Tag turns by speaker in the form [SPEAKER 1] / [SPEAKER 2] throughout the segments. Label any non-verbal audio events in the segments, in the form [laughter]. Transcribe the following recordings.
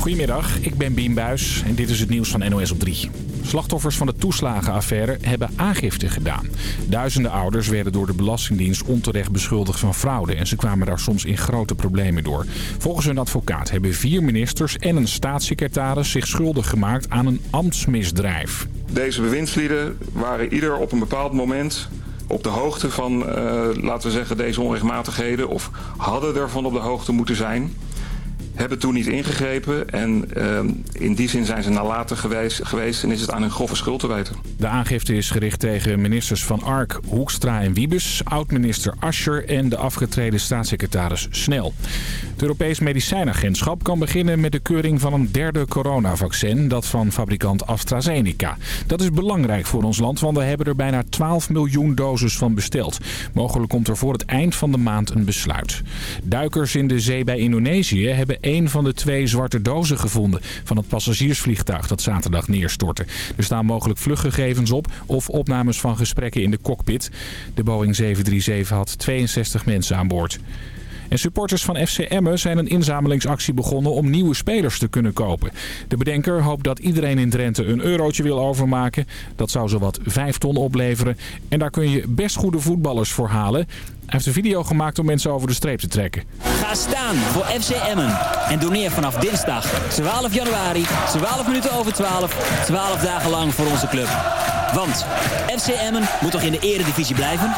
[SPEAKER 1] Goedemiddag, ik ben Bien Buis en dit is het nieuws van NOS op 3. Slachtoffers van de toeslagenaffaire hebben aangifte gedaan. Duizenden ouders werden door de Belastingdienst onterecht beschuldigd van fraude... en ze kwamen daar soms in grote problemen door. Volgens hun advocaat hebben vier ministers en een staatssecretaris... zich schuldig gemaakt aan een ambtsmisdrijf.
[SPEAKER 2] Deze bewindslieden waren ieder op een bepaald moment op de hoogte van, uh, laten we zeggen, deze onrechtmatigheden... of hadden ervan op de hoogte moeten zijn hebben toen niet ingegrepen. En uh, in die zin zijn ze nalatig geweest, geweest en is het aan hun grove schuld te wijten.
[SPEAKER 1] De aangifte is gericht tegen ministers Van Ark, Hoekstra en Wiebes... oud-minister Ascher en de afgetreden staatssecretaris Snel. Het Europees Medicijnagentschap kan beginnen met de keuring van een derde coronavaccin... dat van fabrikant AstraZeneca. Dat is belangrijk voor ons land, want we hebben er bijna 12 miljoen doses van besteld. Mogelijk komt er voor het eind van de maand een besluit. Duikers in de zee bij Indonesië hebben een van de twee zwarte dozen gevonden van het passagiersvliegtuig dat zaterdag neerstortte. Er staan mogelijk vluchtgegevens op of opnames van gesprekken in de cockpit. De Boeing 737 had 62 mensen aan boord. En supporters van FC Emmen zijn een inzamelingsactie begonnen om nieuwe spelers te kunnen kopen. De bedenker hoopt dat iedereen in Drenthe een eurotje wil overmaken. Dat zou zowat 5 ton opleveren. En daar kun je best goede voetballers voor halen. Hij heeft een video gemaakt om mensen over de streep te trekken.
[SPEAKER 3] Ga staan voor FC Emmen en doneer vanaf dinsdag 12 januari, 12 minuten over 12, 12 dagen lang voor onze club. Want FC Emmen moet toch in de eredivisie blijven?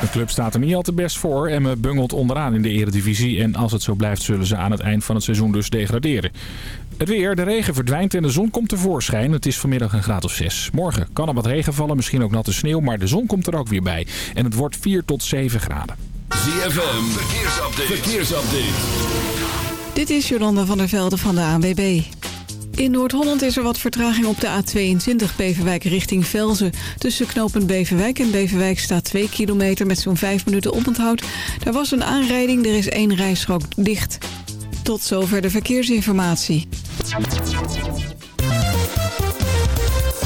[SPEAKER 1] De club staat er niet al te best voor. en bungelt onderaan in de eredivisie. En als het zo blijft zullen ze aan het eind van het seizoen dus degraderen. Het weer, de regen verdwijnt en de zon komt tevoorschijn. Het is vanmiddag een graad of 6. Morgen kan er wat regen vallen, misschien ook natte sneeuw, maar de zon komt er ook weer bij. En het wordt 4 tot 7 graden.
[SPEAKER 4] ZFM, verkeersupdate. verkeersupdate.
[SPEAKER 5] Dit is Jolanda van der Velde van de ANWB. In Noord-Holland is er wat vertraging op de A22 Beverwijk richting Velzen. Tussen knooppunt Beverwijk en Beverwijk staat 2 kilometer met zo'n 5 minuten oponthoud. Daar was een aanrijding, er is één rijstrook dicht. Tot zover de verkeersinformatie.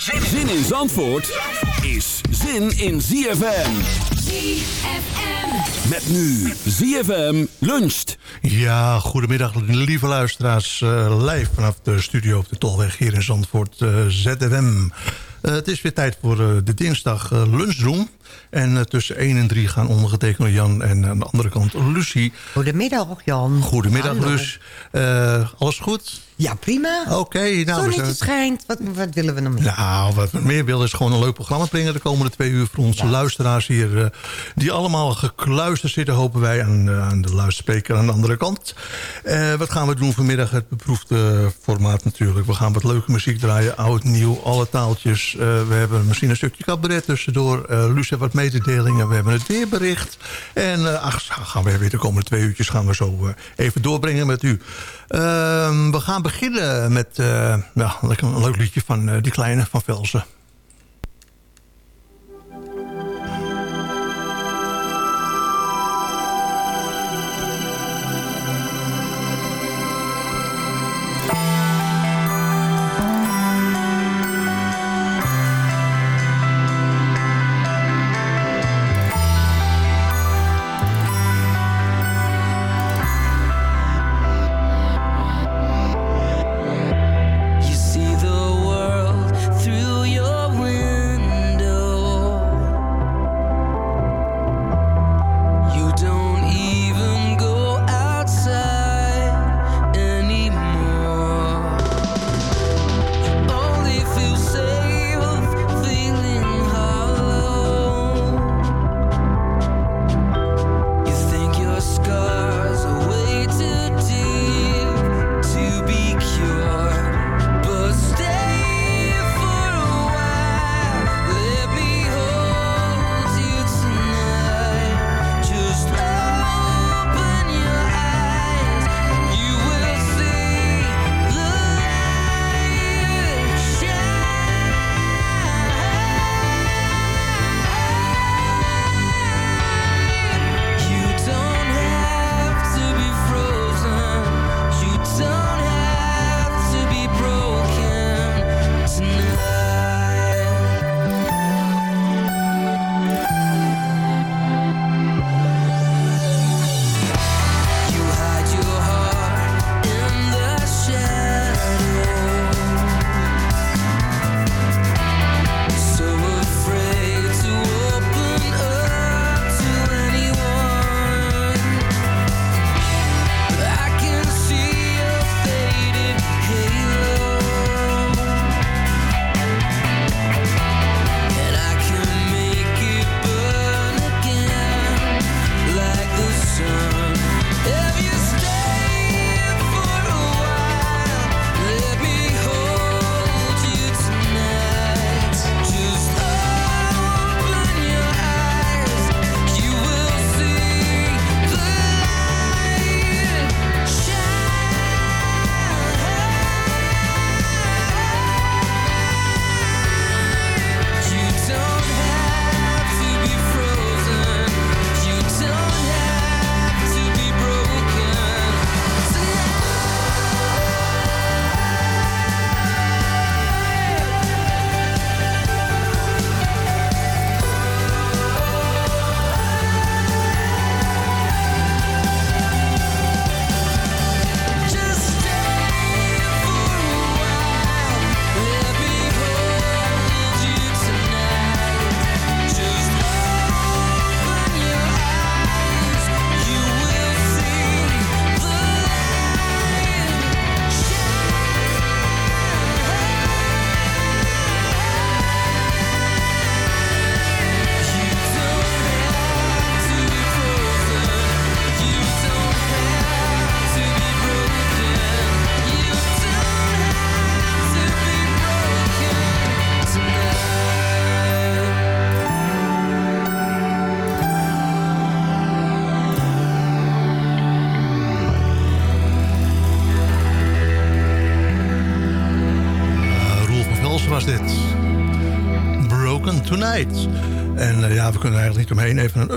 [SPEAKER 4] Zin in Zandvoort is zin in ZFM.
[SPEAKER 6] ZFM.
[SPEAKER 4] Met nu ZFM luncht.
[SPEAKER 7] Ja, goedemiddag lieve luisteraars. eh, live vanaf de studio op de Tolweg hier in Zandvoort, eh, ZFM. Eh, het is weer tijd voor de dinsdag uh, lunchroom. En tussen 1 en 3 gaan ondergetekende Jan en aan de andere kant Lucie.
[SPEAKER 8] Goedemiddag, Jan.
[SPEAKER 7] Goedemiddag,
[SPEAKER 8] Hallo.
[SPEAKER 7] Lus. Eh, alles goed?
[SPEAKER 8] Ja, prima.
[SPEAKER 7] Oké, nou... we
[SPEAKER 8] Zonnetje schijnt. Wat, wat willen we nog meer?
[SPEAKER 7] Nou, wat we meer willen is gewoon een leuk programma brengen de komende twee uur voor onze luisteraars hier. eh, die allemaal gekluisterd zitten, hopen wij, aan, eh, aan de luidspreker aan de andere kant. Eh, wat gaan we doen vanmiddag? Het beproefde formaat natuurlijk. We gaan wat leuke muziek draaien, oud, nieuw, alle taaltjes. We hebben misschien een stukje cabaret tussendoor. Heeft wat mededelingen. We hebben het weerbericht. En ach, gaan we weer de komende twee uurtjes gaan we zo even doorbrengen met u. Ehm, we gaan beginnen met eh, ja, lekker een leuk liedje van eh, die kleine van Velsen.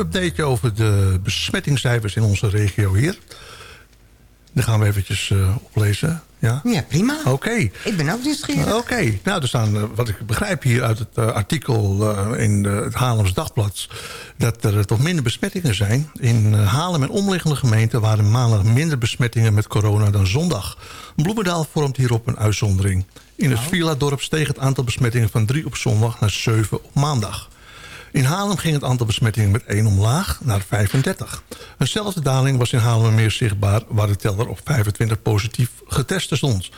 [SPEAKER 7] Updateje over de besmettingscijfers in onze regio hier. Die gaan we eventjes eh, oplezen. Ja,
[SPEAKER 8] Ja, prima.
[SPEAKER 7] Oké.
[SPEAKER 8] Ik ben ook nieuwsgierig.
[SPEAKER 7] Oké, nou er staan, eh, wat ik begrijp hier uit het eh, artikel in de, het Haarlems Dagblad... dat er toch minder besmettingen zijn. In Haarlem en omliggende gemeenten waren maandag minder besmettingen met corona dan zondag. Bloemendaal vormt hierop een uitzondering. In het Villa-dorp steeg het aantal besmettingen van 3 op zondag naar 7 op maandag. In Haarlem ging het aantal besmettingen met 1 omlaag naar 35. Eenzelfde daling was in Haarlem meer zichtbaar... waar de teller op 25 positief getesten stond.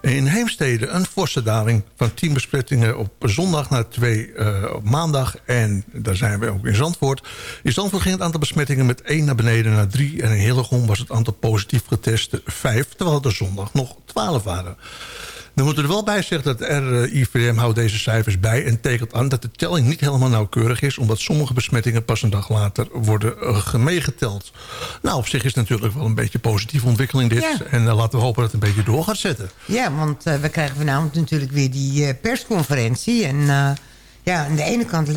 [SPEAKER 7] In Heemstede een forse daling van 10 besmettingen op zondag naar 2 eh, op maandag. En daar zijn we ook in Zandvoort. In Zandvoort ging het aantal besmettingen met 1 naar beneden naar 3. En in Hillegom was het aantal positief getesten 5, terwijl er zondag nog 12 waren. Dan moet er wel bij zeggen dat RIVM houdt deze cijfers bij... en tekent aan dat de telling niet helemaal nauwkeurig is... omdat sommige besmettingen pas een dag later worden uh, meegeteld. Nou, op zich is het natuurlijk wel een beetje een positieve ontwikkeling dit.
[SPEAKER 8] Ja.
[SPEAKER 7] En uh, laten we hopen dat het een beetje door gaat zetten.
[SPEAKER 8] Ja, want eh, we krijgen vanavond natuurlijk weer die eh, persconferentie. En eh, ja, aan de ene kant eh,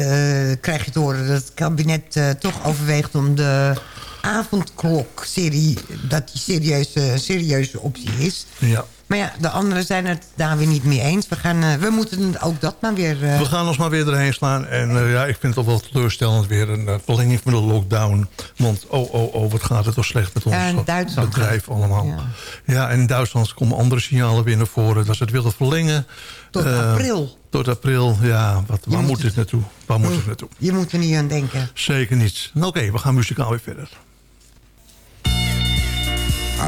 [SPEAKER 8] krijg je te horen dat het kabinet eh, toch overweegt om de avondklok-serie... dat die serieus, eh, serieuze optie is.
[SPEAKER 7] Ja.
[SPEAKER 8] Maar ja, de anderen zijn het daar weer niet mee eens. We, gaan, eh, we moeten ook dat maar weer... eh,
[SPEAKER 7] We gaan ons maar weer erheen slaan. En uh, ja, ik vind het toch wel teleurstellend weer een uh, verlenging van de lockdown. Want oh, oh, oh, wat gaat het toch slecht met ons
[SPEAKER 8] Ja,
[SPEAKER 7] bedrijf allemaal.
[SPEAKER 8] Ja.
[SPEAKER 7] Ja. en in Duitsland komen andere signalen weer naar voren. Dat ze het willen verlengen.
[SPEAKER 8] Tot
[SPEAKER 7] Eh,
[SPEAKER 8] april.
[SPEAKER 7] Tot april, ja. Wat, waar
[SPEAKER 8] moet
[SPEAKER 7] moet dit naartoe? Waar moet het naartoe?
[SPEAKER 8] Je moet er niet aan denken.
[SPEAKER 7] Zeker niet. Oké, we gaan muzikaal weer verder.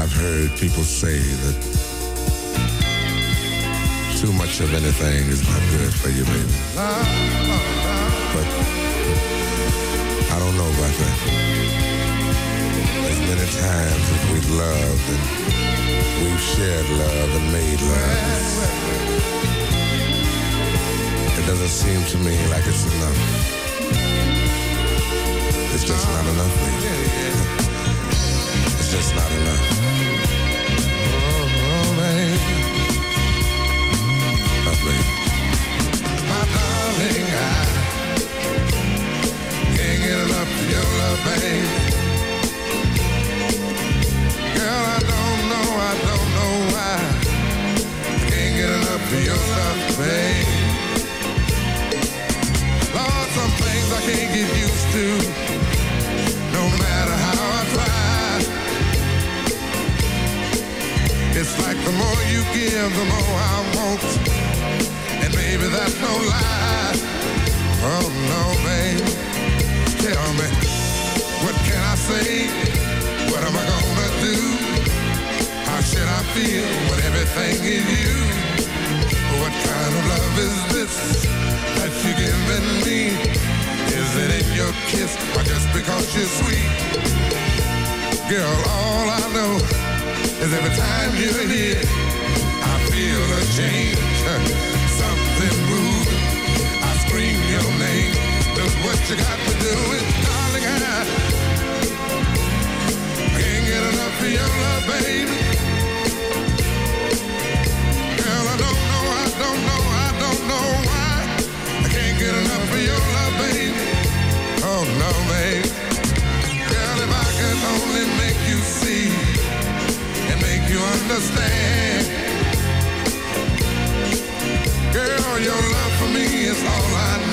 [SPEAKER 9] I've heard people say that too much of anything is not good for you, baby. But I don't know about that. As many times as we've loved and we've shared love and made love, it doesn't seem to me like it's enough. It's just not enough, baby. It's just not enough. Lovely. My darling, I can't get enough of your love, baby. Girl, I don't know, I don't know why. I can't get enough of your love, baby. Lord, some things I can't get used to, no matter how I try. It's like the more you give, the more I no lie. Oh no, babe. Tell me, what can I say? What am I gonna do? How should I feel when everything is you? What kind of love is this that you're giving me? Is it in your kiss or just because you're sweet? Girl, all I know is every time you're here, I feel a change. What you got to do it, darling. I, can't get enough of your love, baby. Girl, I don't know, I don't know, I don't know why. I can't get enough of your love, baby. Oh no, babe. Girl, if I could only make you see and make you understand. Girl, your love for me is all I need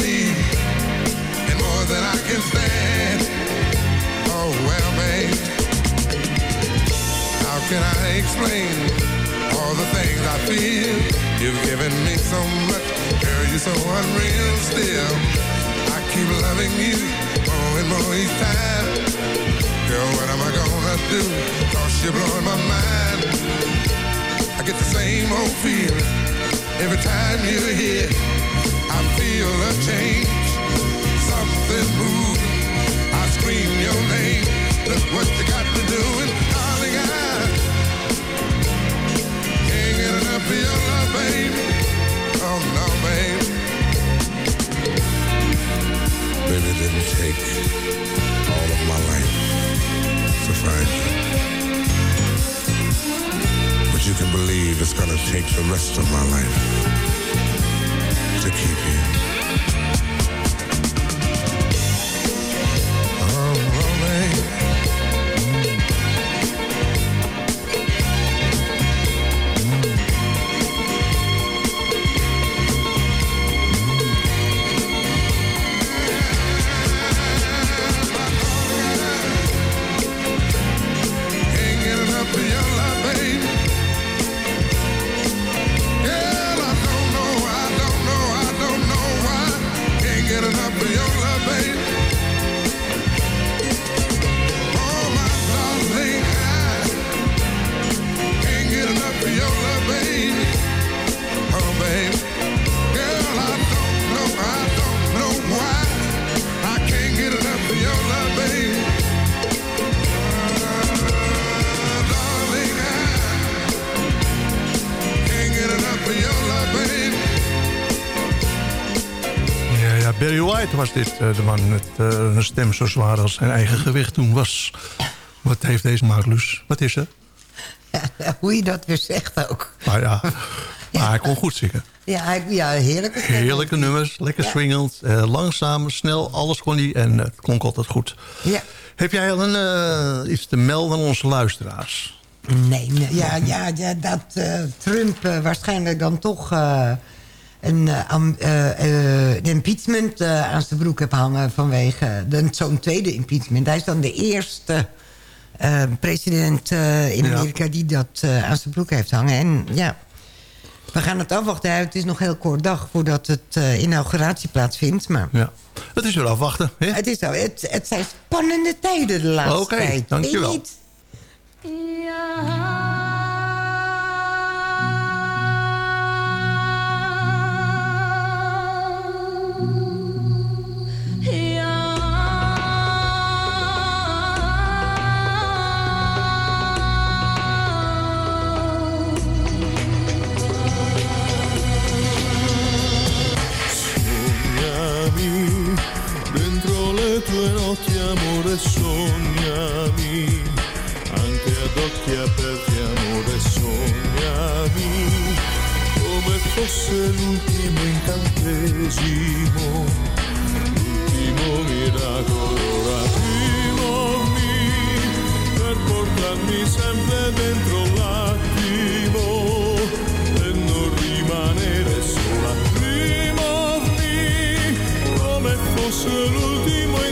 [SPEAKER 9] than I can stand. Oh, well, babe, how can I explain all the things I feel? You've given me so much, girl, you're so unreal still. I keep loving you more and more each time. Girl, what am I gonna do? Cause you're blowing my mind. I get the same old feeling every time you're here. I feel a change, something moving. I scream your name. Look what you got to do, and darling, I can't get enough of your love, baby. Oh no, baby. Baby, didn't take all of my life to find you. But you can believe it's gonna take the rest of my life
[SPEAKER 10] to keep you.
[SPEAKER 7] Was dit, eh, de man met eh, een stem zo zwaar als zijn eigen gewicht toen was. Wat heeft deze Maarloes? Wat is er? [laughs]
[SPEAKER 8] Hoe je dat weer zegt ook.
[SPEAKER 7] Nou [laughs] ja, maar hij kon goed zingen.
[SPEAKER 8] Ja, hij- ja heerlijke.
[SPEAKER 7] Heerlijke nummers, lekker
[SPEAKER 8] Ja.
[SPEAKER 7] swingend, eh, langzaam, snel, alles kon hij en het klonk altijd goed.
[SPEAKER 8] Ja.
[SPEAKER 7] Heb jij al een, iets te melden aan onze luisteraars?
[SPEAKER 8] Nee, nee, ja, ja, ja dat Trump waarschijnlijk dan toch een eh, eh, eh, de impeachment aan zijn broek heeft hangen vanwege zo'n tweede impeachment. Hij is dan de eerste president eh, in
[SPEAKER 7] Ja.
[SPEAKER 8] Amerika die dat eh, aan zijn broek heeft hangen. En ja, we gaan het afwachten. Het is nog heel kort dag voordat het eh, inauguratie plaatsvindt. Maar
[SPEAKER 7] Ja. Het is weer afwachten. Hè?
[SPEAKER 8] het, is het, het zijn spannende tijden de laatste
[SPEAKER 7] Oké,
[SPEAKER 8] tijd.
[SPEAKER 7] dankjewel.
[SPEAKER 8] Weet
[SPEAKER 10] sognami, anche ad occhi aperti amore sognami, come fosse l'ultimo incantesimo, l'ultimo miracolo rapimomi, per portarmi sempre dentro l'attimo e non rimanere sola. Rimarmi come fosse l'ultimo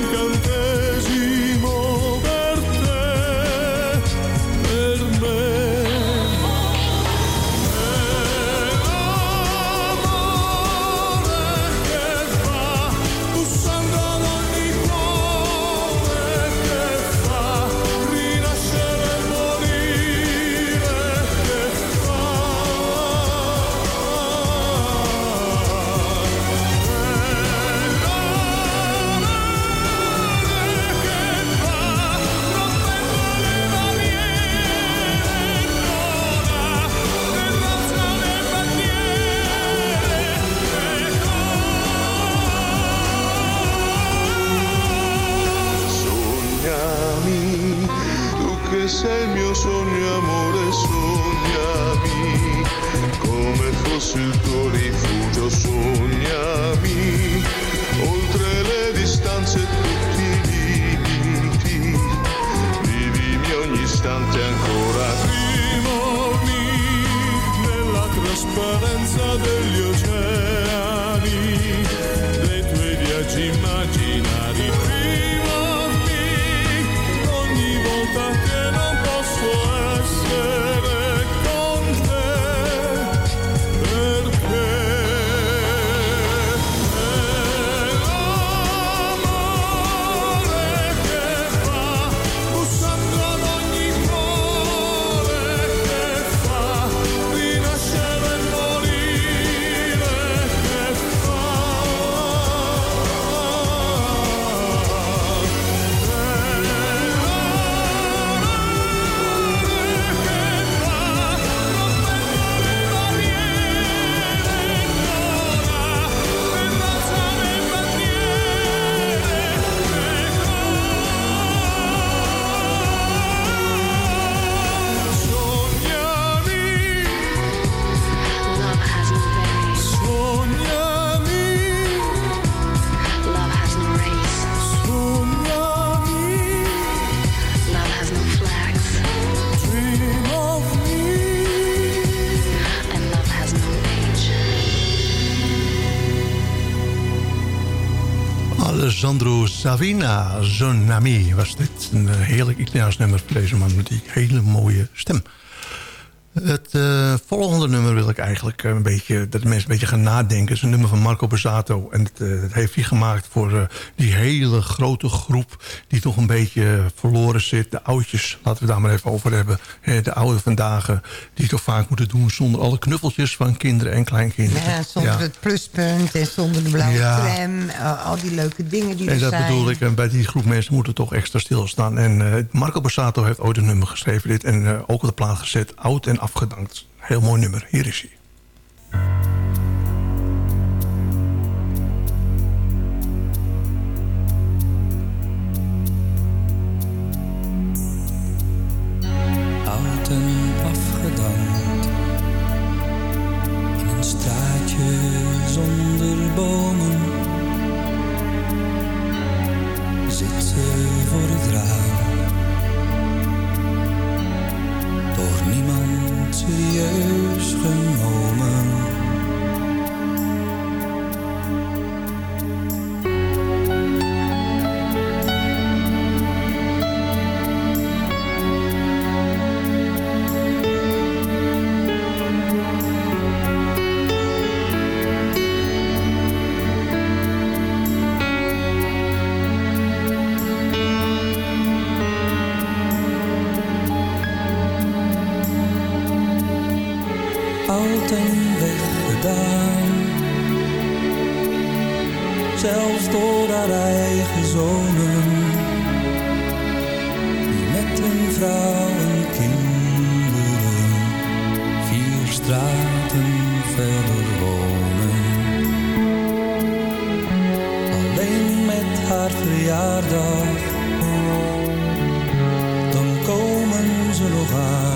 [SPEAKER 7] Alessandro Savina, Zonami, was dit. Een heerlijk Italiaans nummer voor deze man met die hele mooie stem. Het eh, volgende nummer wil ik eigenlijk een beetje, dat de mensen een beetje gaan nadenken. Het is een nummer van Marco Borsato. En het, eh, het heeft hij gemaakt voor eh, die hele grote groep die toch een beetje verloren zit. De oudjes, laten we daar maar even over hebben. Eh, de ouderen vandaag, eh, die toch vaak moeten doen zonder alle knuffeltjes van kinderen en kleinkinderen.
[SPEAKER 8] Ja, zonder
[SPEAKER 7] Ja.
[SPEAKER 8] het pluspunt en zonder de blauwe
[SPEAKER 7] Ja.
[SPEAKER 8] tram. eh, al die leuke dingen die
[SPEAKER 7] En
[SPEAKER 8] er
[SPEAKER 7] dat
[SPEAKER 8] zijn.
[SPEAKER 7] bedoel ik, en bij die groep mensen moeten toch extra stilstaan. En eh, Marco Borsato heeft ooit een nummer geschreven dit. En eh, ook op de plaat gezet, oud en afgedankt. Heel mooi nummer, hier is hij.
[SPEAKER 11] Straten verder wonen. Alleen met haar verjaardag, dan komen ze nog aan.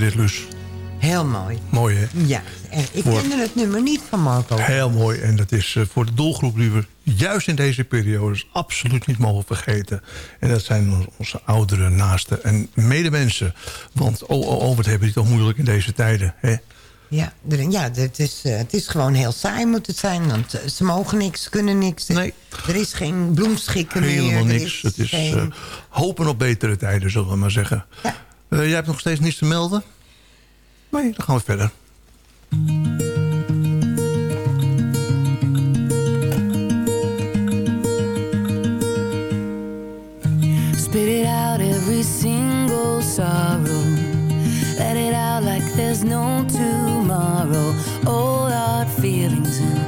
[SPEAKER 7] Je dit?
[SPEAKER 8] Heel mooi.
[SPEAKER 7] Mooi, hè?
[SPEAKER 8] Ja, ik kende het nummer niet van Marco.
[SPEAKER 7] Heel mooi. En dat is eh, voor de doelgroep die we juist in deze periode absoluut niet mogen vergeten. En dat zijn onze oudere naasten en medemensen. Want oh, oh, oh, wat hebben die toch moeilijk in deze tijden. Hè?
[SPEAKER 8] Ja, ja het, is, eh, het is gewoon heel saai moet het zijn. Want eh, ze mogen niks, kunnen niks.
[SPEAKER 7] Nee.
[SPEAKER 8] Er is geen bloemschikken meer.
[SPEAKER 7] Helemaal niks. Het is
[SPEAKER 8] geen-
[SPEAKER 7] hopen op betere tijden, zullen we maar zeggen. Eh, jij hebt nog steeds niets te melden? Nee, dan gaan we verder.
[SPEAKER 12] Spit it out every single sorrow. Let it out like there's no tomorrow. All our feelings in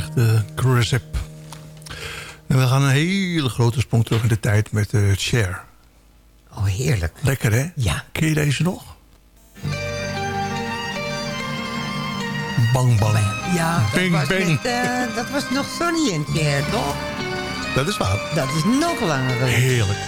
[SPEAKER 7] zegt de. En we gaan een hele grote sprong terug in de tijd met de Cher.
[SPEAKER 8] Oh, heerlijk.
[SPEAKER 7] Lekker, hè?
[SPEAKER 8] Ja.
[SPEAKER 7] Ken je deze nog? Bang, bang.
[SPEAKER 8] Ja, dat,
[SPEAKER 7] Bing,
[SPEAKER 8] was,
[SPEAKER 7] bang.
[SPEAKER 8] met, eh, dat was nog Sonny en Cher, toch?
[SPEAKER 7] Dat is waar.
[SPEAKER 8] Dat is nog langer geleden.
[SPEAKER 7] Heerlijk.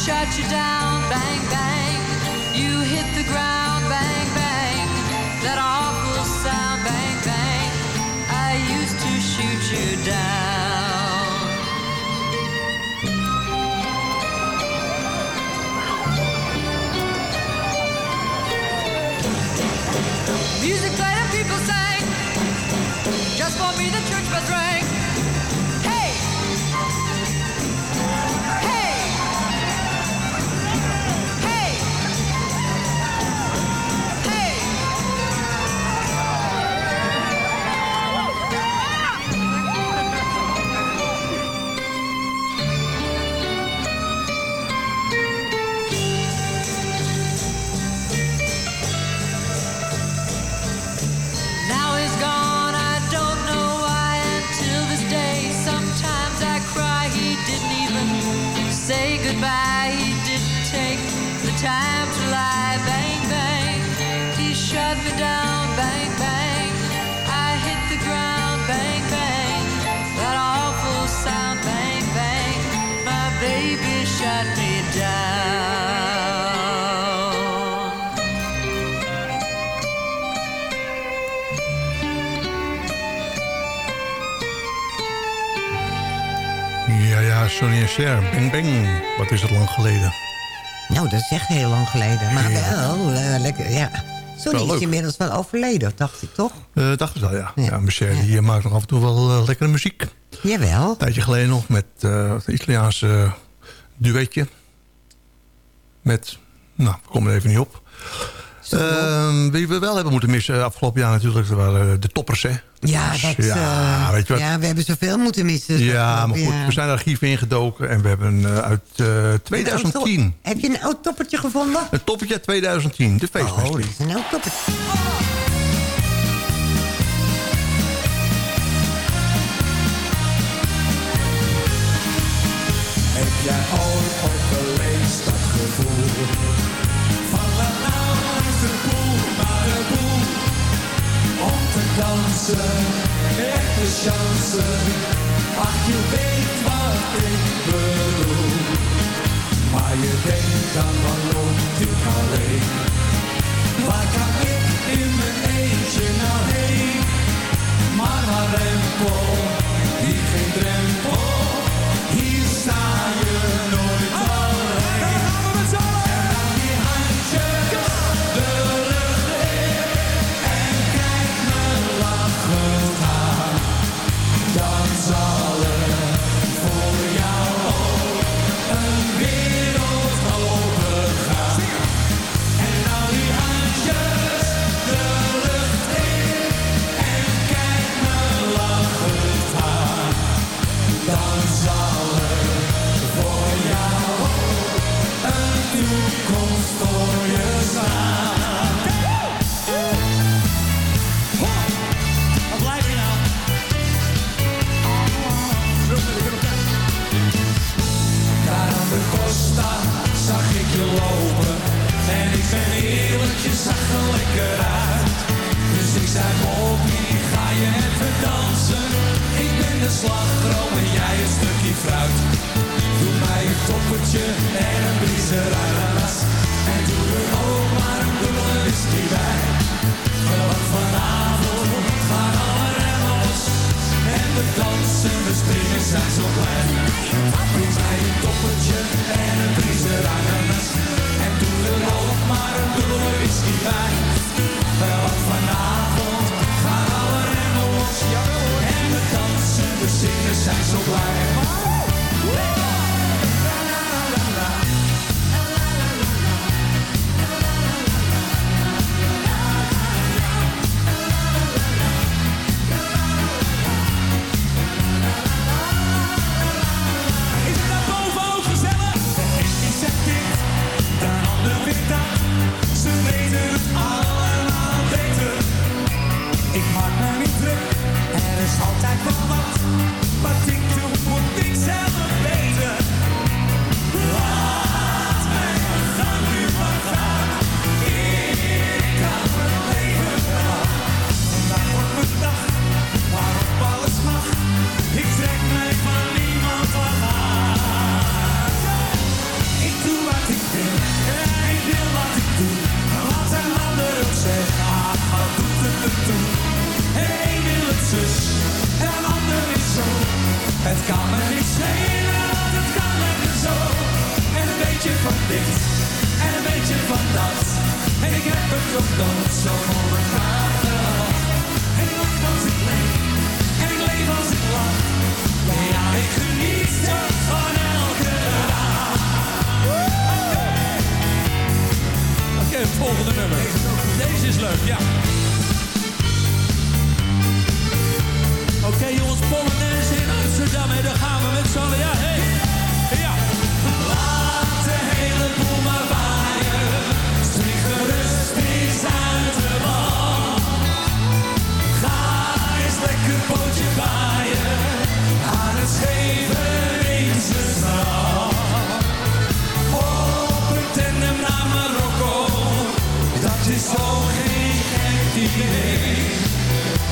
[SPEAKER 6] I shot
[SPEAKER 12] you down, bang bang. You hit the ground, bang bang. That awful sound, bang bang. I used to shoot you down. Music played and people sang. Just for me, the church bells rang.
[SPEAKER 7] Cher. Bang, bang. Wat is het lang geleden.
[SPEAKER 8] Nou, dat is echt heel lang geleden. Maar wel, eh, lekker, ja. Sorry, is inmiddels wel overleden, dacht ik toch?
[SPEAKER 7] Eh dacht ik wel, ja. Ja, maar Cher die maakt nog af en toe wel eh, lekkere muziek.
[SPEAKER 8] Jawel.
[SPEAKER 7] Een tijdje geleden nog met het Italiaanse duetje. Met, nou, we komen er even niet op. Ehm, wie we wel hebben moeten missen afgelopen jaar natuurlijk, dat waren de toppers, hè.
[SPEAKER 8] Ja, dat,
[SPEAKER 7] ja,
[SPEAKER 8] eh,
[SPEAKER 7] weet je wat?
[SPEAKER 8] ja, we hebben zoveel moeten missen.
[SPEAKER 7] Ja, maar goed,
[SPEAKER 8] Ja.
[SPEAKER 7] we zijn er archief ingedoken en we hebben eh, uit eh, 2010...
[SPEAKER 8] Heb je een oud toppertje gevonden?
[SPEAKER 7] Een toppertje uit 2010, de feestfeest.
[SPEAKER 8] Oh, dat is een oud toppertje.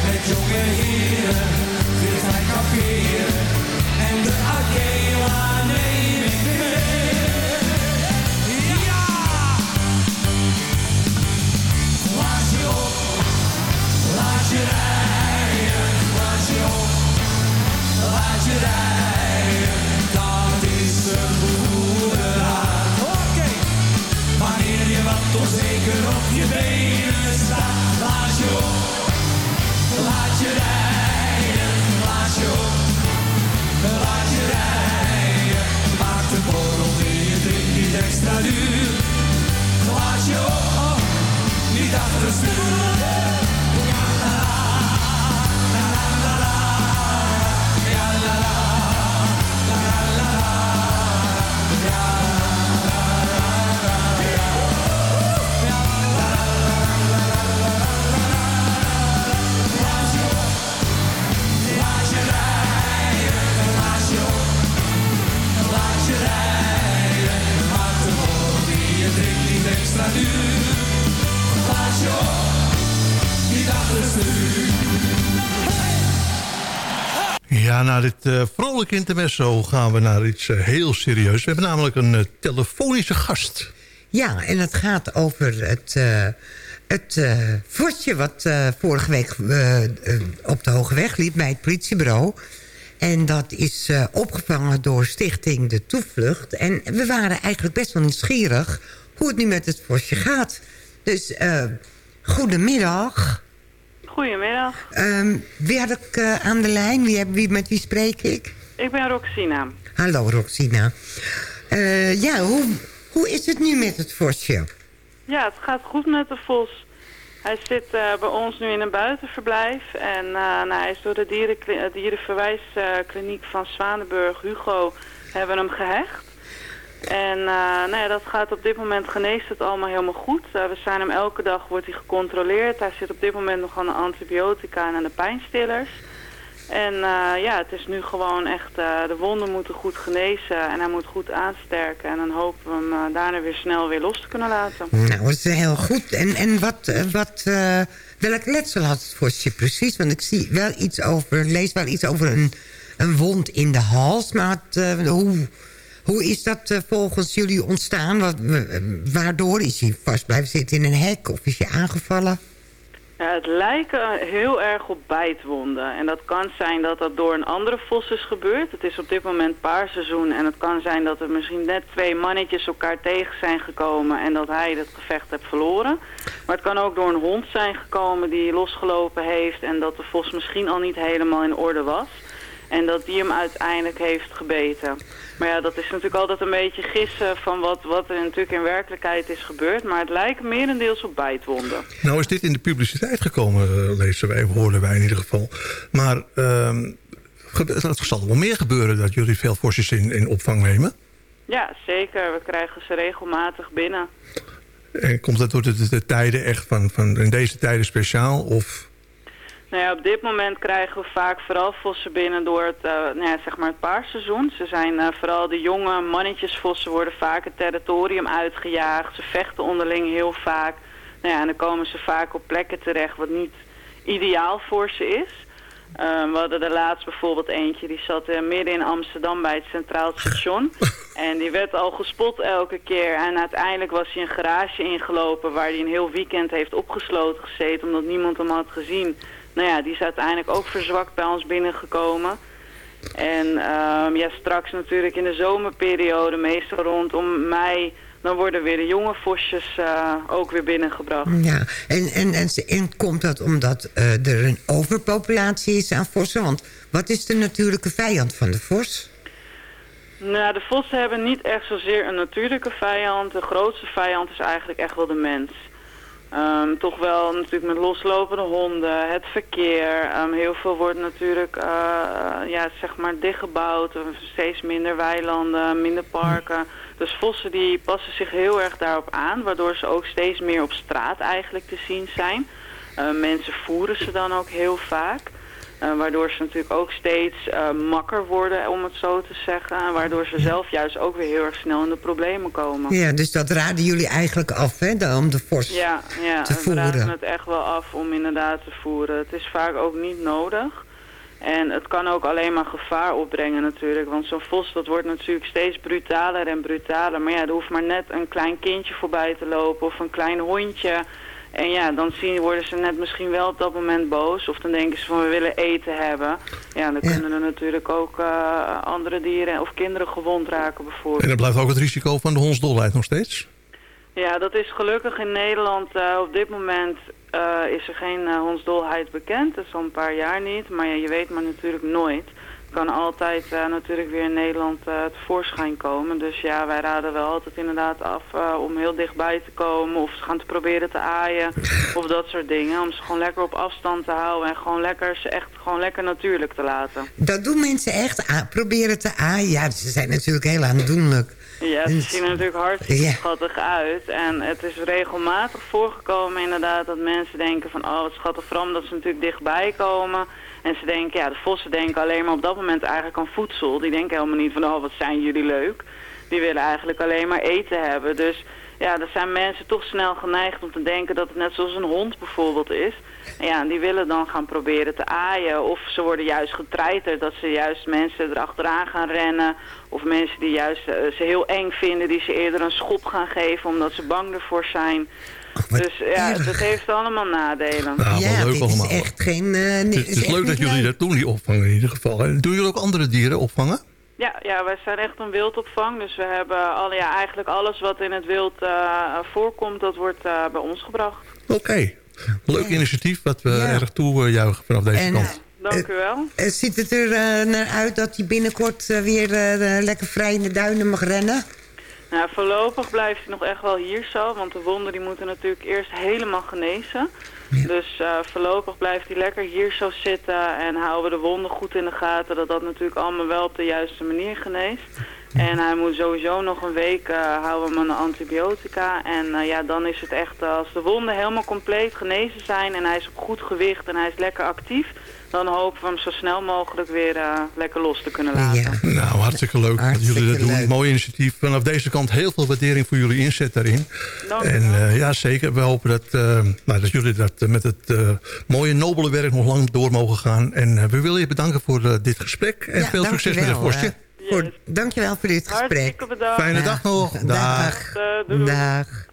[SPEAKER 13] Met
[SPEAKER 11] jonge heren wil hij. En de Akela neem ik mee. Ja! Laat je op, laat je rijden. Laat je op, laat je rijden. Dat is een boerderij. Oké! Wanneer je wat onzeker op je benen je rijden, laat je op, laat rijden. Maak de borrel niet extra duur. Laat je op, niet achter. Extra duur. Niet achter het stuur.
[SPEAKER 7] Ja, na dit eh vrolijke intermezzo gaan we naar iets eh, heel serieus. We hebben namelijk een eh, telefonische gast.
[SPEAKER 8] Ja, en het gaat over het, het wat vorige week op de Hoge Weg liep bij het politiebureau. En dat is opgevangen door Stichting De Toevlucht. En we waren eigenlijk best wel nieuwsgierig hoe het nu met het vorstje gaat. Dus eh goedemiddag.
[SPEAKER 14] Goedemiddag,
[SPEAKER 8] Ehm, wie had ik eh, aan de lijn? Wie, heb- wie, met wie spreek ik?
[SPEAKER 14] ik ben Roxina.
[SPEAKER 8] Hallo Roxina. Eh, ja, hoe, hoe is het nu met het vorstje?
[SPEAKER 14] Ja, het gaat goed met de Vos. Hij zit bij ons nu in een buitenverblijf. En nou, hij is door de dierenverwijskliniek van Zwanenburg, Hugo, hebben we hem gehecht. En eh, nou dat gaat op dit moment geneest het allemaal helemaal goed. Eh, we zijn hem elke dag wordt hij gecontroleerd. Hij zit op dit moment nog aan de antibiotica en aan de pijnstillers. En eh, ja, het is nu gewoon echt, de wonden moeten goed genezen en hij moet goed aansterken. En dan hopen we hem daarna weer snel weer los te kunnen laten.
[SPEAKER 8] Nou, dat is heel goed. En, en wat, wat, welk letsel had het vorstje precies? Want ik zie wel iets over, lees wel iets over een, een wond in de hals. Maar het, hoe, hoe is dat eh, volgens jullie ontstaan? Eh, waardoor is hij vast blijven zitten in een hek of is hij aangevallen?
[SPEAKER 14] Ja, het lijken heel erg op bijtwonden. En dat kan zijn dat dat door een andere vos is gebeurd. Het is op dit moment paarseizoen en het kan zijn dat er misschien net twee mannetjes elkaar tegen zijn gekomen en dat hij het gevecht heeft verloren. Maar het kan ook door een hond zijn gekomen die losgelopen heeft en dat de vos misschien al niet helemaal in orde was. En dat die hem uiteindelijk heeft gebeten. Maar ja, dat is natuurlijk altijd een beetje gissen van wat, wat er natuurlijk in werkelijkheid is gebeurd. Maar het lijkt merendeels op bijtwonden.
[SPEAKER 7] Nou is dit in de publiciteit gekomen, eh, lezen wij, hoorden wij in ieder geval. Maar gebe- het zal wel meer gebeuren dat jullie veel vorstjes in, in opvang nemen.
[SPEAKER 14] Ja, zeker. We krijgen ze regelmatig binnen.
[SPEAKER 7] En komt dat door de, de, de tijden echt van, van in deze tijden speciaal? Of
[SPEAKER 14] Nou ja, op dit moment krijgen we vaak vooral vossen binnen door het, eh, nou ja, zeg maar het paarseizoen. Ze zijn eh, vooral de jonge mannetjesvossen worden vaak het territorium uitgejaagd. Ze vechten onderling heel vaak. Nou ja, en dan komen ze vaak op plekken terecht wat niet ideaal voor ze is. Eh, we hadden er laatst bijvoorbeeld eentje, die zat midden in Amsterdam bij het Centraal Station. [laughs] En die werd al gespot elke keer. En uiteindelijk was hij een garage ingelopen waar hij een heel weekend heeft opgesloten gezeten omdat niemand hem had gezien. Nou ja, die is uiteindelijk ook verzwakt bij ons binnengekomen. En ehm, ja, straks natuurlijk in de zomerperiode, meestal rondom mei... dan worden weer de jonge vosjes eh, ook weer binnengebracht.
[SPEAKER 8] Ja, en, en, en, en komt dat omdat eh, er een overpopulatie is aan vossen? Want wat is de natuurlijke vijand van de vos?
[SPEAKER 14] Nou, de vossen hebben niet echt zozeer een natuurlijke vijand. De grootste vijand is eigenlijk echt wel de mens. Ehm, toch wel natuurlijk met loslopende honden, het verkeer. Ehm, heel veel wordt natuurlijk eh, eh, ja, zeg maar dichtgebouwd. Steeds minder weilanden, minder parken. Dus vossen die passen zich heel erg daarop aan. Waardoor ze ook steeds meer op straat eigenlijk te zien zijn. Eh, mensen voeren ze dan ook heel vaak. Uh, waardoor ze natuurlijk ook steeds uh, makker worden, om het zo te zeggen. En waardoor ze zelf juist ook weer heel erg snel in de problemen komen.
[SPEAKER 8] Ja, dus dat raden jullie eigenlijk af, hè, om de vos
[SPEAKER 14] ja, ja,
[SPEAKER 8] te
[SPEAKER 14] we
[SPEAKER 8] voeren.
[SPEAKER 14] raden het echt wel af om inderdaad te voeren. Het is vaak ook niet nodig. En het kan ook alleen maar gevaar opbrengen natuurlijk. Want zo'n vos, dat wordt natuurlijk steeds brutaler en brutaler. Maar ja, er hoeft maar net een klein kindje voorbij te lopen of een klein hondje... En ja, dan zien, worden ze net misschien wel op dat moment boos. Of dan denken ze van we willen eten hebben. Ja, dan kunnen er natuurlijk ook uh, andere dieren of kinderen gewond raken bijvoorbeeld.
[SPEAKER 7] En dan blijft ook het risico van de hondsdolheid nog steeds?
[SPEAKER 14] Ja, dat is gelukkig in Nederland uh, op dit moment uh, is er geen hondsdolheid bekend. Dat is al een paar jaar niet. Maar ja, je weet maar natuurlijk nooit kan altijd uh, natuurlijk weer in Nederland uh, tevoorschijn komen. Dus ja, wij raden wel altijd inderdaad af uh, om heel dichtbij te komen of ze gaan te proberen te aaien [laughs] of dat soort dingen. Om ze gewoon lekker op afstand te houden en gewoon lekker, ze echt gewoon lekker natuurlijk te laten.
[SPEAKER 8] Dat doen mensen echt, proberen te aaien. Ja, ze zijn natuurlijk heel aandoenlijk.
[SPEAKER 14] Ja, ze zien er natuurlijk hartstikke schattig uit. En het is regelmatig voorgekomen inderdaad dat mensen denken van... oh, wat schattig, vooral omdat ze natuurlijk dichtbij komen. En ze denken, ja, de vossen denken alleen maar op dat moment eigenlijk aan voedsel. Die denken helemaal niet van, oh, wat zijn jullie leuk. Die willen eigenlijk alleen maar eten hebben. Dus ja, er zijn mensen toch snel geneigd om te denken dat het net zoals een hond bijvoorbeeld is. En ja, die willen dan gaan proberen te aaien. Of ze worden juist getreiterd, dat ze juist mensen erachteraan gaan rennen. Of mensen die juist uh, ze heel eng vinden, die ze eerder een schop gaan geven omdat ze bang ervoor zijn. [laughs] Dus ja, het, het heeft allemaal nadelen.
[SPEAKER 7] Nou,
[SPEAKER 8] ja,
[SPEAKER 7] leuk
[SPEAKER 8] dit
[SPEAKER 7] allemaal.
[SPEAKER 8] is echt geen... Uh,
[SPEAKER 7] het, het is, leuk dat jullie dat doen, die opvangen in ieder geval. En doen jullie ook andere dieren opvangen?
[SPEAKER 14] Ja, ja, wij zijn echt een wildopvang. Dus we hebben al, ja, eigenlijk alles wat in het wild uh, voorkomt, dat wordt uh, bij ons gebracht.
[SPEAKER 7] Oké, okay. leuk initiatief wat we ja. erg toejuichen vanaf deze
[SPEAKER 8] en,
[SPEAKER 7] kant.
[SPEAKER 14] Dank u wel.
[SPEAKER 8] ziet het er naar uit dat hij binnenkort weer lekker vrij in de duinen mag rennen?
[SPEAKER 14] Nou, voorlopig blijft hij nog echt wel hier zo, want de wonden die moeten natuurlijk eerst helemaal genezen. Ja. Dus uh, voorlopig blijft hij lekker hier zo zitten en houden we de wonden goed in de gaten, dat dat natuurlijk allemaal wel op de juiste manier geneest. En hij moet sowieso nog een week uh, houden hem aan antibiotica. En uh, ja, dan is het echt, uh, als de wonden helemaal compleet genezen zijn en hij is op goed gewicht en hij is lekker actief, dan hopen we hem zo snel mogelijk weer uh, lekker los te kunnen laten.
[SPEAKER 7] Ja. Nou, hartstikke leuk
[SPEAKER 8] hartstikke
[SPEAKER 7] dat jullie dat
[SPEAKER 8] leuk.
[SPEAKER 7] doen. Mooi initiatief. Vanaf deze kant heel veel waardering voor jullie inzet daarin.
[SPEAKER 14] Dank
[SPEAKER 7] en uh, ja, zeker. We hopen dat, uh, nou, dat jullie dat met het mooie, nobele werk nog lang door mogen gaan. En we willen je bedanken voor dit gesprek. En
[SPEAKER 8] ja,
[SPEAKER 7] veel succes met het vosje.
[SPEAKER 8] Voor, dankjewel voor dit gesprek.
[SPEAKER 14] Bedankt.
[SPEAKER 7] Fijne dag nog.
[SPEAKER 8] Dag. Dag.
[SPEAKER 14] Dag.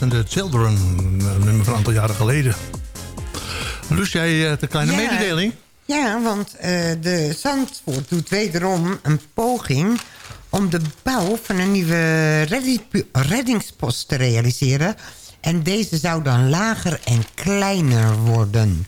[SPEAKER 15] En The Children. Een nummer van een aantal jaren geleden. Lust jij de kleine
[SPEAKER 8] Ja.
[SPEAKER 15] mededeling?
[SPEAKER 8] Ja, want eh, de Zandvoort doet wederom een poging... om de bouw van een nieuwe reddi- reddingspost te realiseren. En deze zou dan lager en kleiner worden.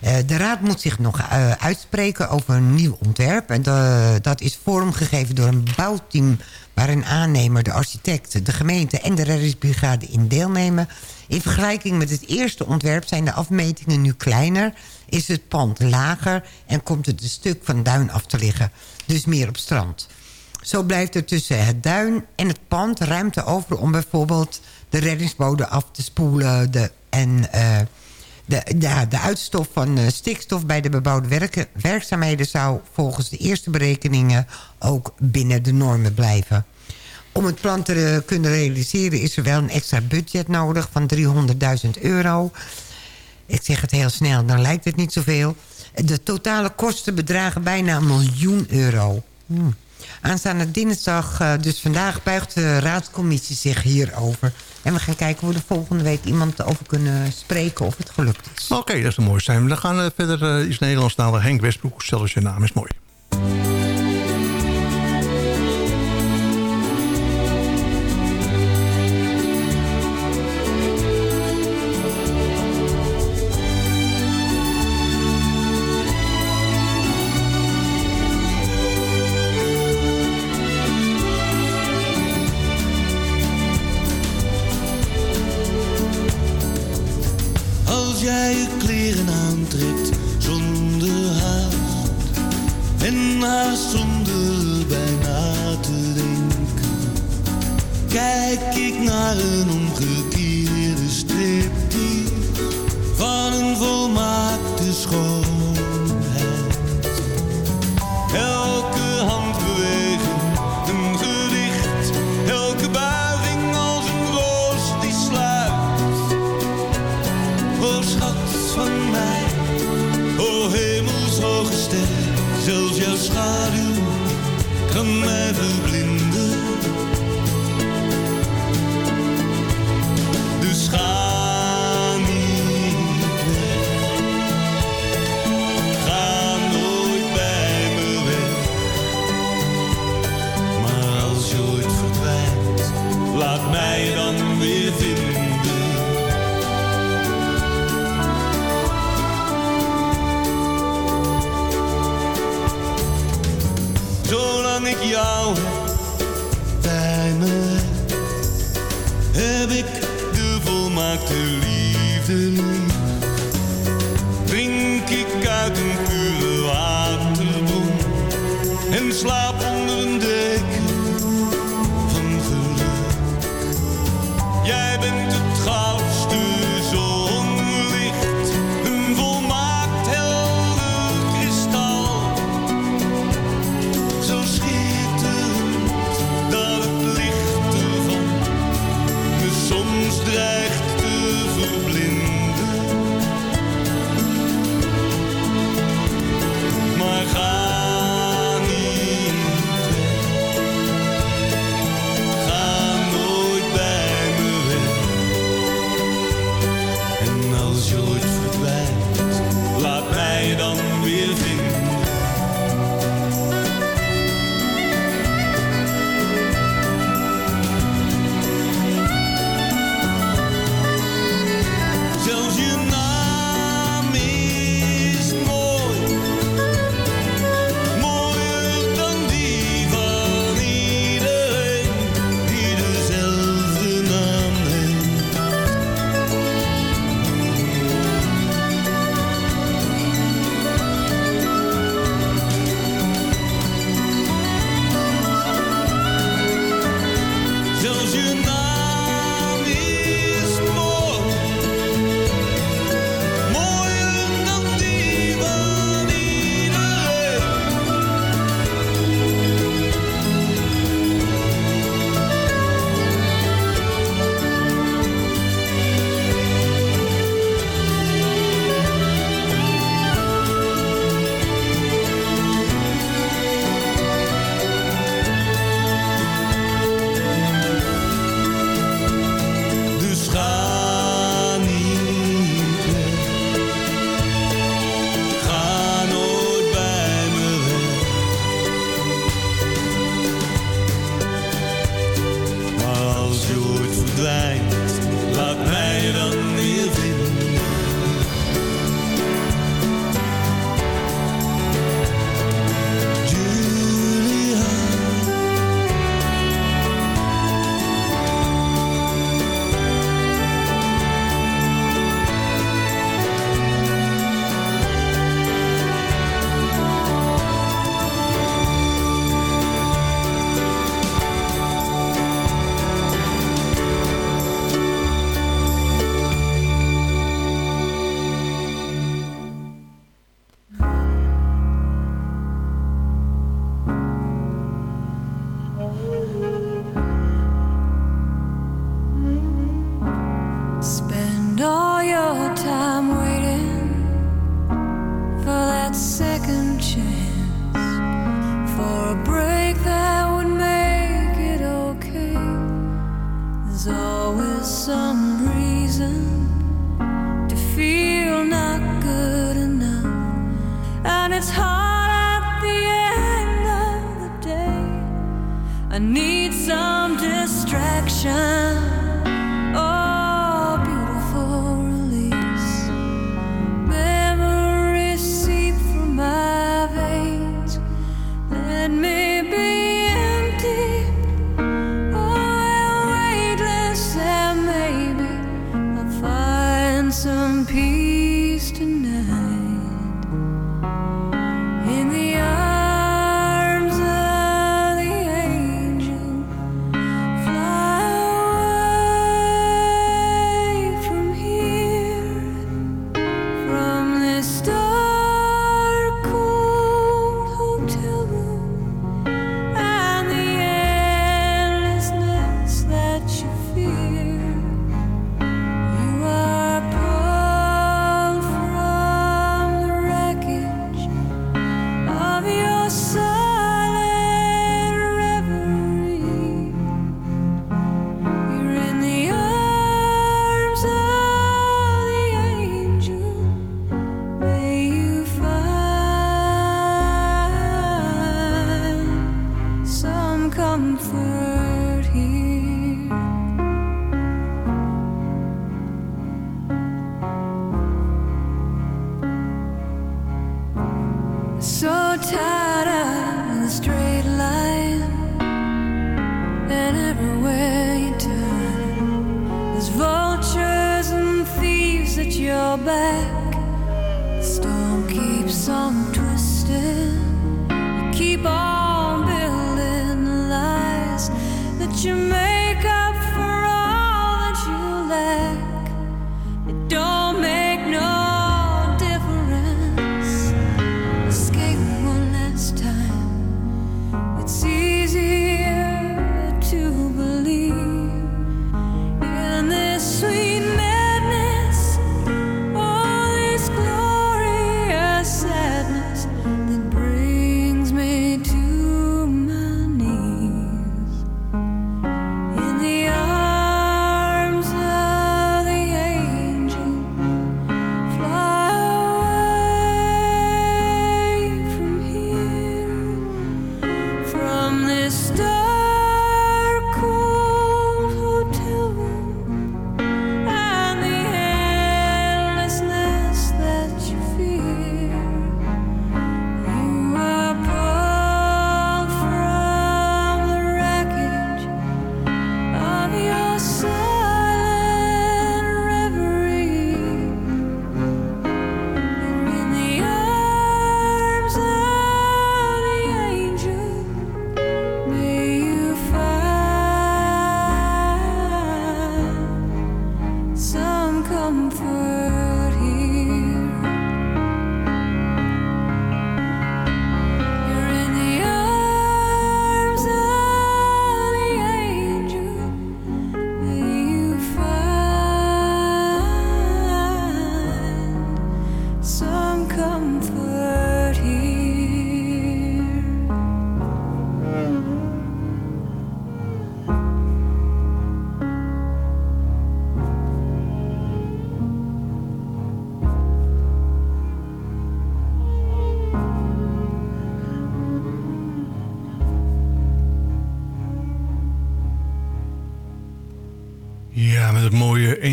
[SPEAKER 8] Eh, de raad moet zich nog eh, uitspreken over een nieuw ontwerp. En de- dat is vormgegeven door een bouwteam... waar een aannemer, de architect, de gemeente en de reddingsbrigade in deelnemen. In vergelijking met het eerste ontwerp zijn de afmetingen nu kleiner... is het pand lager en komt het een stuk van duin af te liggen. Dus meer op strand. Zo blijft er tussen het duin en het pand ruimte over... om bijvoorbeeld de reddingsboden af te spoelen... De, en eh, de, de, de uitstof van eh, stikstof bij de bebouwde werken, werkzaamheden... zou volgens de eerste berekeningen ook binnen de normen blijven. Om het plan te eh, kunnen realiseren is er wel een extra budget nodig van 300.000 euro. Ik zeg het heel snel, dan lijkt het niet zoveel. De totale kosten bedragen bijna een miljoen euro. Hmm. Aanstaande dinsdag, eh, dus vandaag, buigt de raadscommissie zich hierover. En we gaan kijken hoe we de volgende week iemand over kunnen spreken of het gelukt is.
[SPEAKER 15] Oké, dat is een mooi zijn. Dan gaan we verder uh, iets Nederlands naar Henk Westbroek. Eens je naam, is mooi.
[SPEAKER 16] Drink ik uit een pure waterbron en slaap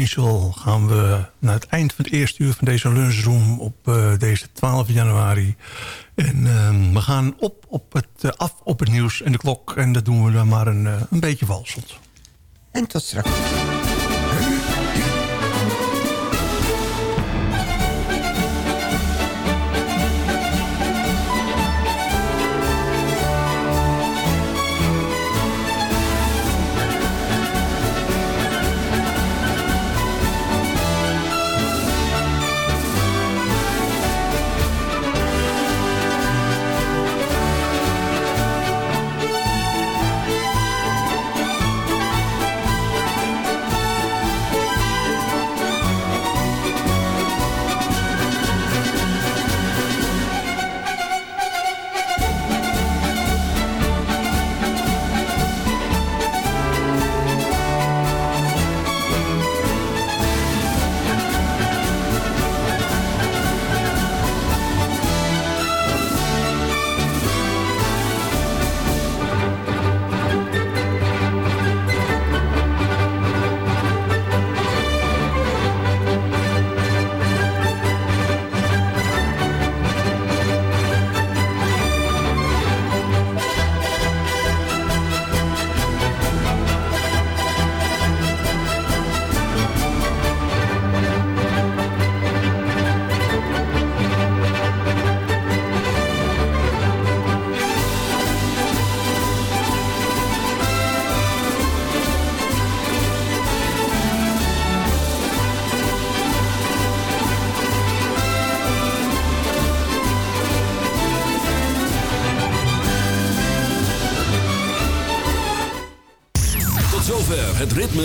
[SPEAKER 7] Gaan we naar het eind van het eerste uur van deze lunchroom op eh, deze 12 januari. En ehm, we gaan op, op het, eh, af op het nieuws en de klok. En dat doen we dan maar een, eh, een beetje walsend.
[SPEAKER 8] En tot straks.